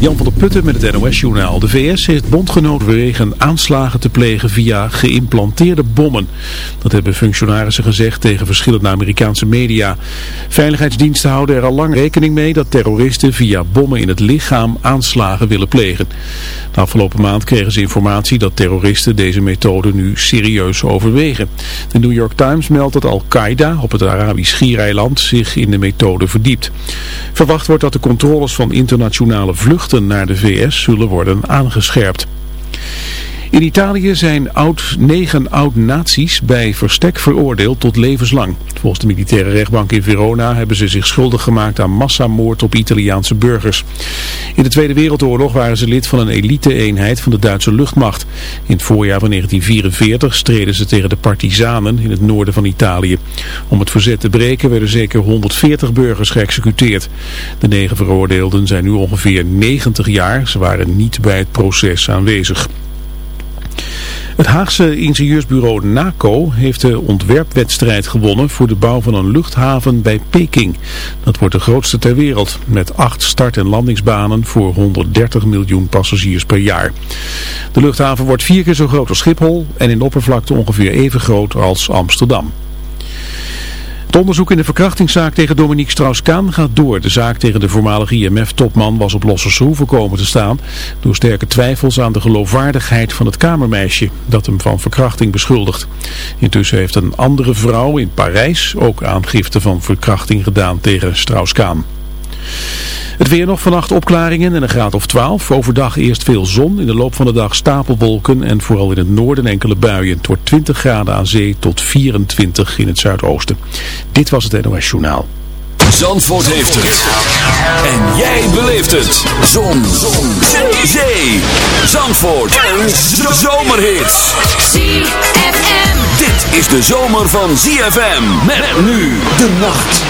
Jan van der Putten met het NOS-journaal. De VS heeft bondgenoot bewegen aanslagen te plegen via geïmplanteerde bommen. Dat hebben functionarissen gezegd tegen verschillende Amerikaanse media. Veiligheidsdiensten houden er al lang rekening mee dat terroristen via bommen in het lichaam aanslagen willen plegen. Afgelopen maand kregen ze informatie dat terroristen deze methode nu serieus overwegen. De New York Times meldt dat Al-Qaeda op het Arabisch Schiereiland zich in de methode verdiept. Verwacht wordt dat de controles van internationale vluchten naar de VS zullen worden aangescherpt. In Italië zijn oud, negen oud-nazi's bij verstek veroordeeld tot levenslang. Volgens de militaire rechtbank in Verona hebben ze zich schuldig gemaakt aan massamoord op Italiaanse burgers. In de Tweede Wereldoorlog waren ze lid van een elite-eenheid van de Duitse luchtmacht. In het voorjaar van 1944 streden ze tegen de partisanen in het noorden van Italië. Om het verzet te breken werden zeker 140 burgers geëxecuteerd. De negen veroordeelden zijn nu ongeveer 90 jaar. Ze waren niet bij het proces aanwezig. Het Haagse ingenieursbureau NACO heeft de ontwerpwedstrijd gewonnen voor de bouw van een luchthaven bij Peking. Dat wordt de grootste ter wereld met acht start- en landingsbanen voor 130 miljoen passagiers per jaar. De luchthaven wordt vier keer zo groot als Schiphol en in oppervlakte ongeveer even groot als Amsterdam. Het onderzoek in de verkrachtingszaak tegen Dominique Strauss-Kaan gaat door. De zaak tegen de voormalige IMF-topman was op losse schroeven komen te staan... door sterke twijfels aan de geloofwaardigheid van het kamermeisje... dat hem van verkrachting beschuldigt. Intussen heeft een andere vrouw in Parijs ook aangifte van verkrachting gedaan tegen Strauss-Kaan. Het weer nog vannacht opklaringen en een graad of 12. Overdag eerst veel zon. In de loop van de dag stapelwolken en vooral in het noorden enkele buien. Het wordt 20 graden aan zee tot 24 in het zuidoosten. Dit was het NOS Journaal. Zandvoort heeft het. En jij beleeft het. Zon. zon. Zee. Zee. Zandvoort. Een zomerhit. ZFM. Dit is de zomer van ZFM. Met nu de nacht.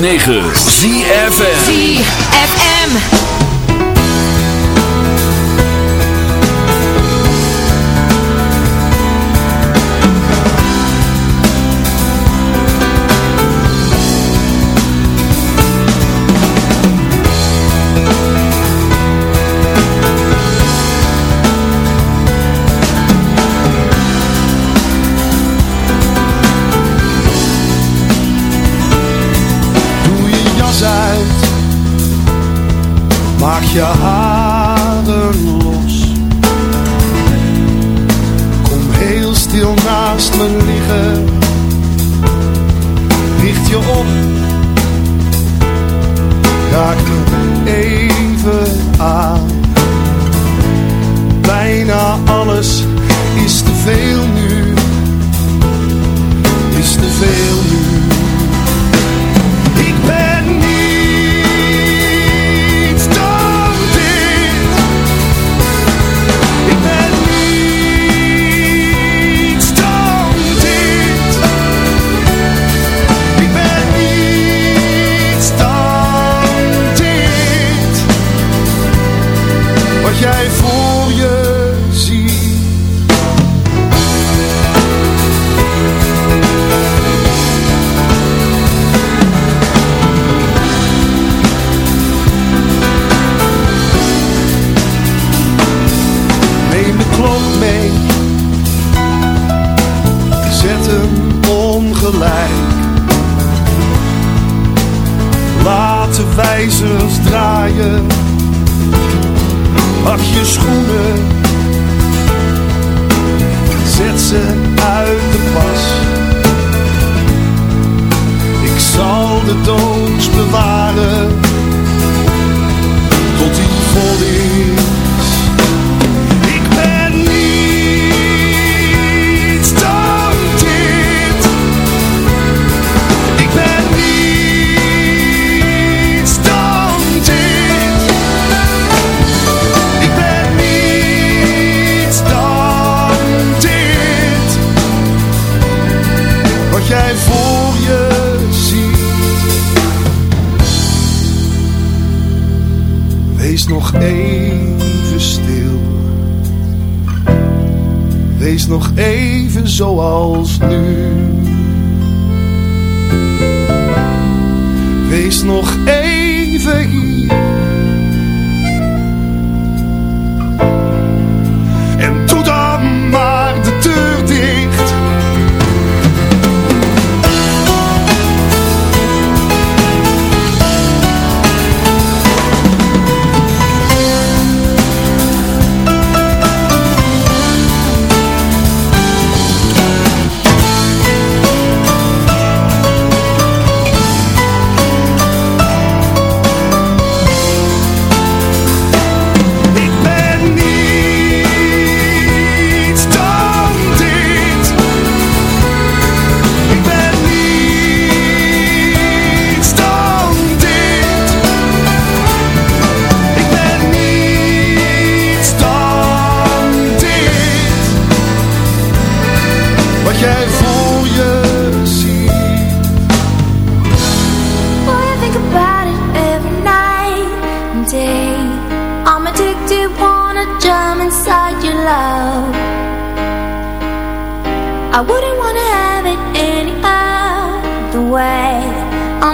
9. Maak je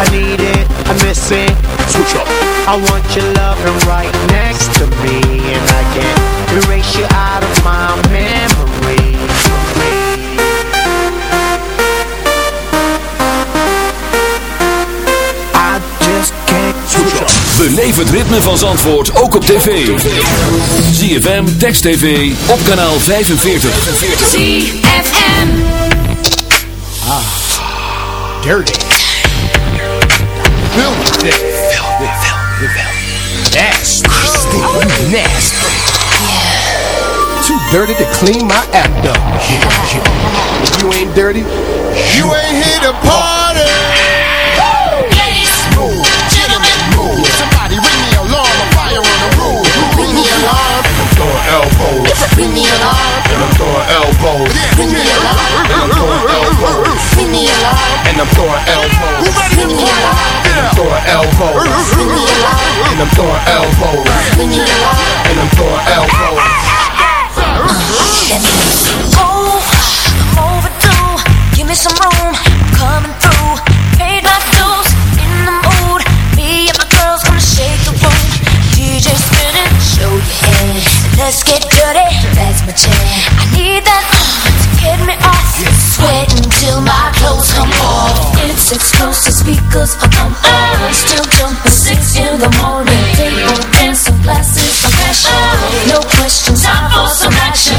I need it, I miss it. Switch up. I want your loving right next to me, and I can't erase you out of my memory. I just can't Switch up. Beleef het ritme van Zandvoort ook op tv. ZFM, Text TV, op kanaal 45. ZFM. Dirty. Filthy. Filthy. Filthy. filthy. Nasty. Nasty. Too dirty to clean my act up. You ain't dirty, you ain't here to party. Move. Somebody ring the alarm, a fire on the roof. Ring the alarm. I'm throwing elbows. Ring the alarm. And I'm throwing elbows. Ring the alarm. And I'm throwing elbows. Ring the alarm. And I'm throwing elbows. Ring the alarm. And I'm throwing elbows. Ring the alarm. And I'm throwing elbows. Ring the alarm. And I'm throwing elbows. Oh, I'm overdue. Give me some room. I'm coming through. Let's get dirty. That's my jam. I need that uh, to get me off. Sweating till my clothes come off. It's exclusive speakers up on all. Still jumping six in the morning. Table dancing glasses of passion. No questions. Time for some action.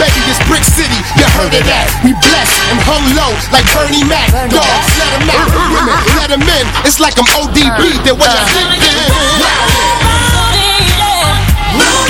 Baby, it's Brick City, you heard of that. We blessed and hung low like Bernie Mac. Dogs, let 'em out. Women, let 'em in. It's like I'm ODB, then what you thinking? It's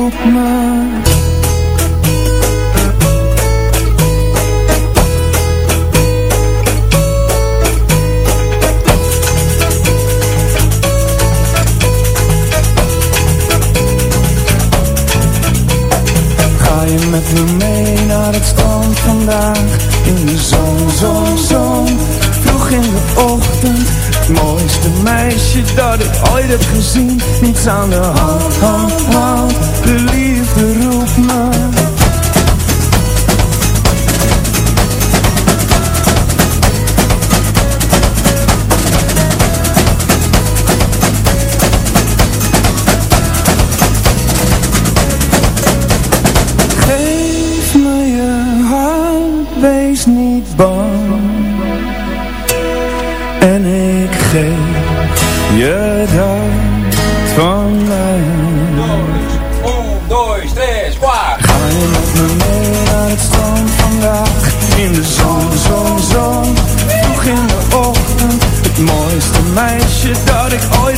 het gezien, niets aan de hand, hand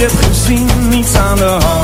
hebt gezien, niets aan de hand.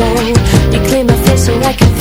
You clean my face so I can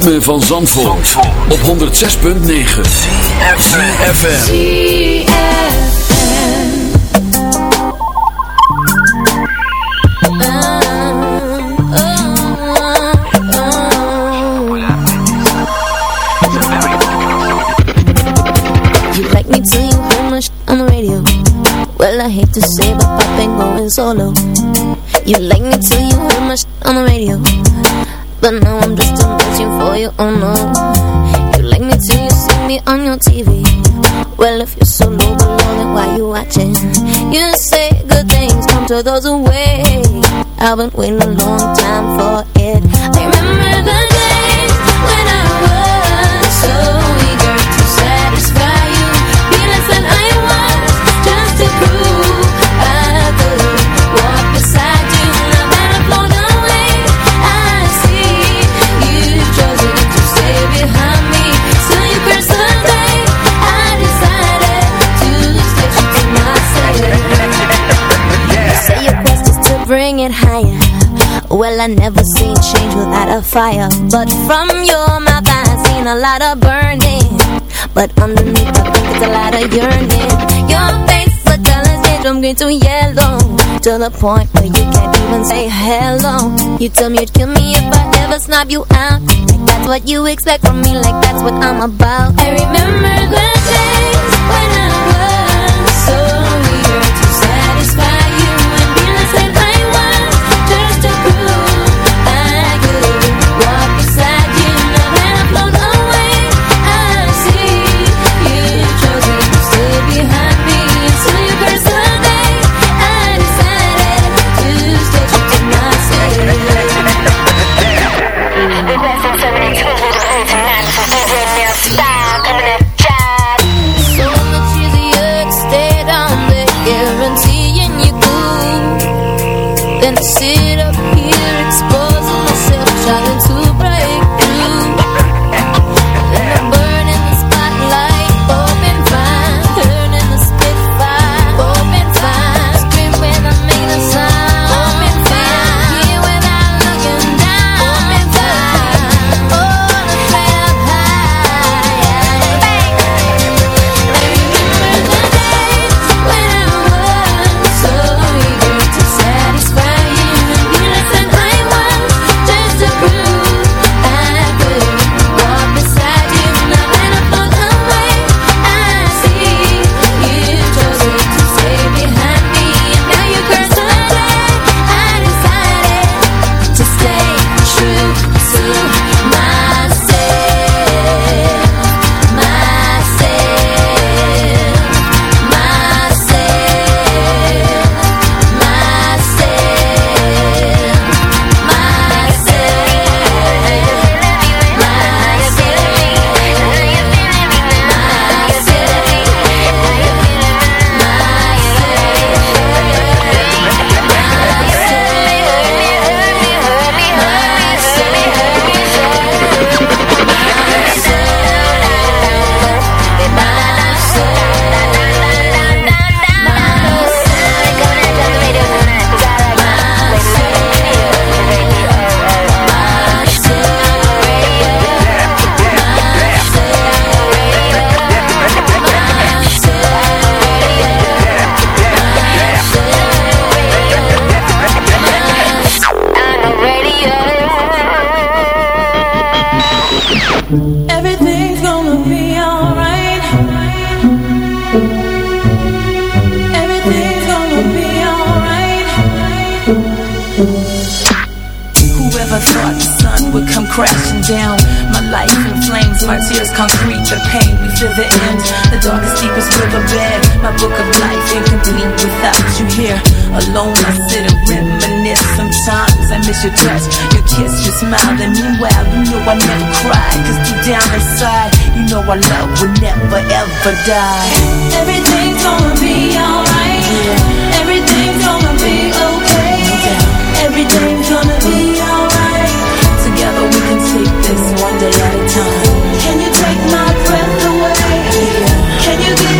ritme van Zandvoort, op 106.9 FM. You like me till you heard my on the radio. Well, I hate to say, but pop ain't going solo. You like me till you heard my on the radio. But now I'm on TV. Well, if you're so low below, then why you watching? You say good things come to those who wait. I've been waiting a long time for I never seen change without a fire. But from your mouth, I seen a lot of burning. But underneath, I think it's a lot of yearning. Your face, a color change from green to yellow. To the point where you can't even say hello. You tell me you'd kill me if I ever snap you out. Like that's what you expect from me, like that's what I'm about. I remember book of life incomplete without you here. Alone, I sit and reminisce. Sometimes I miss your touch, your kiss, your smile. And meanwhile, you know I never cry. Cause deep down inside, you know our love will never ever die. Everything's gonna be alright. Everything's gonna be okay. Everything's gonna be alright. Together we can take this one day at a time. Can you take my breath away? Can you give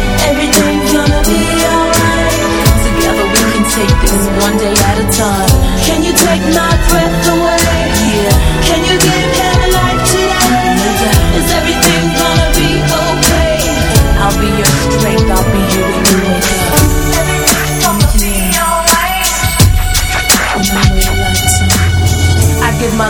Take this one day at a time. Can you take my breath away? Yeah. Can you give him life today? Is everything gonna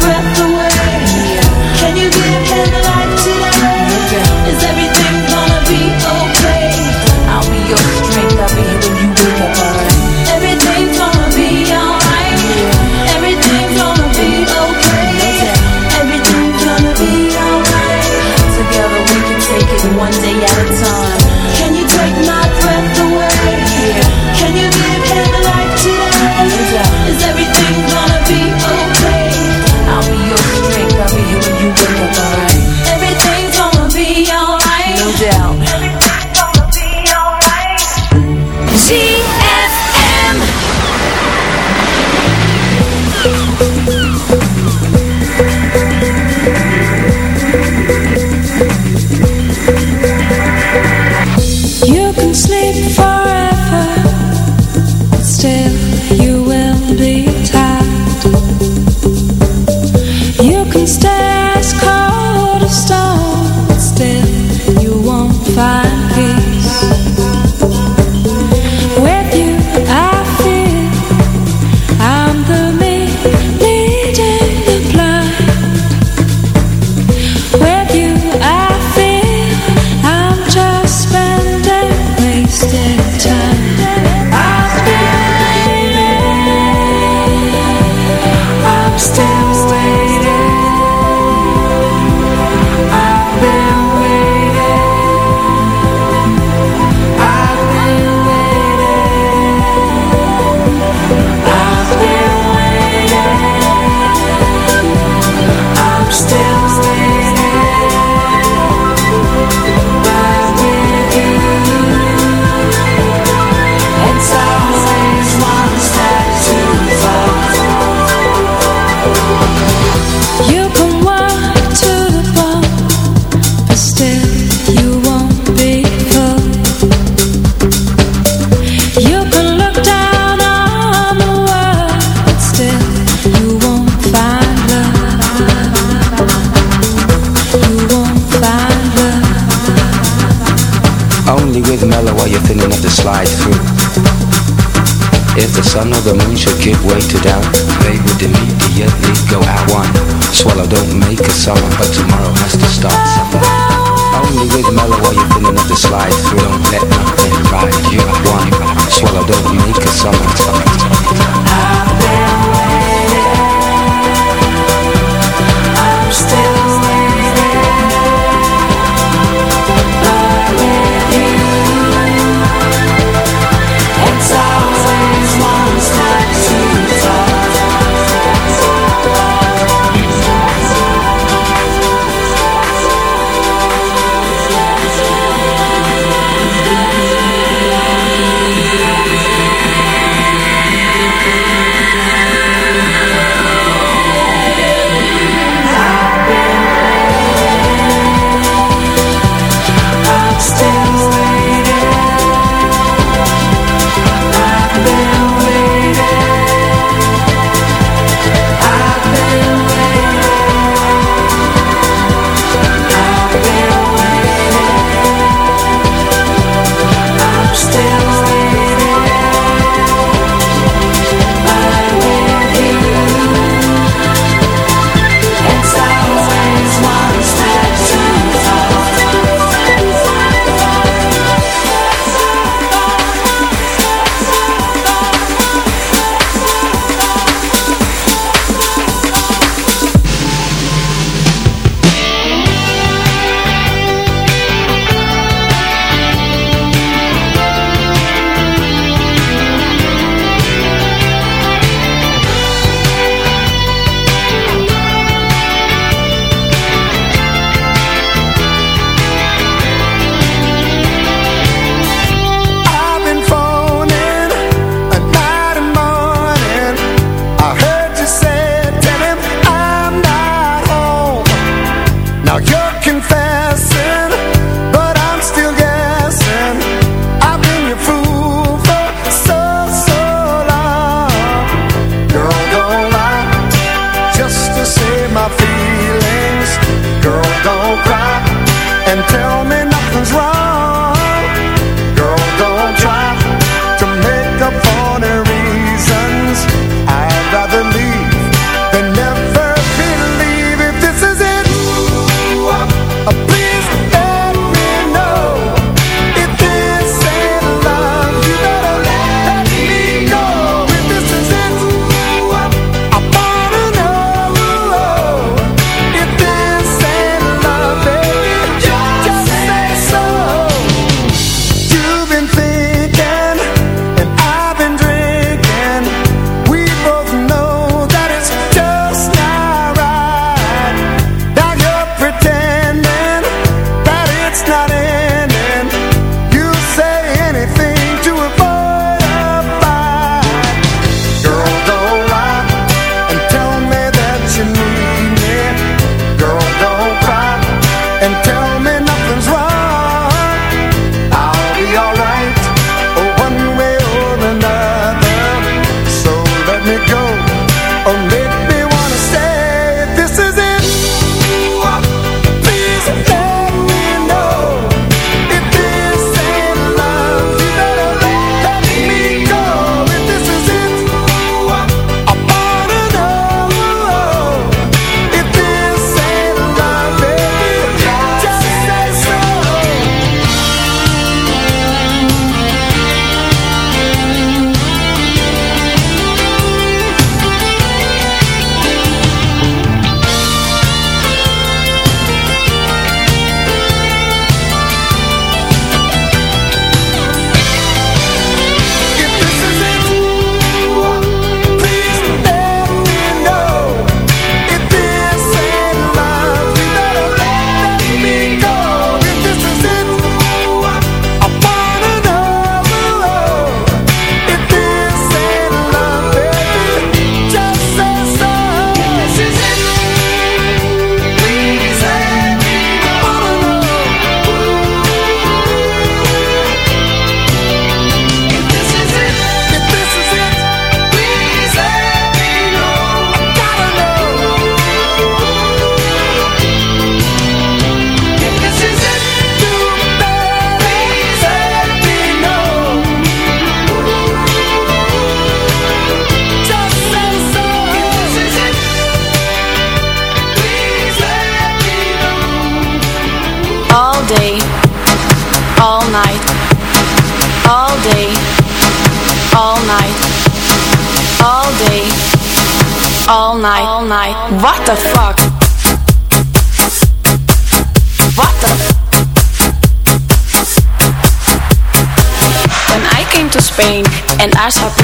Breath Only with mellow are you feeling enough to slide through. Don't let nothing ride you one. Swallow don't make a summer.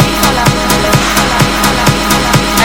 I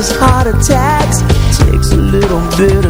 causes heart attacks. Takes a little bit of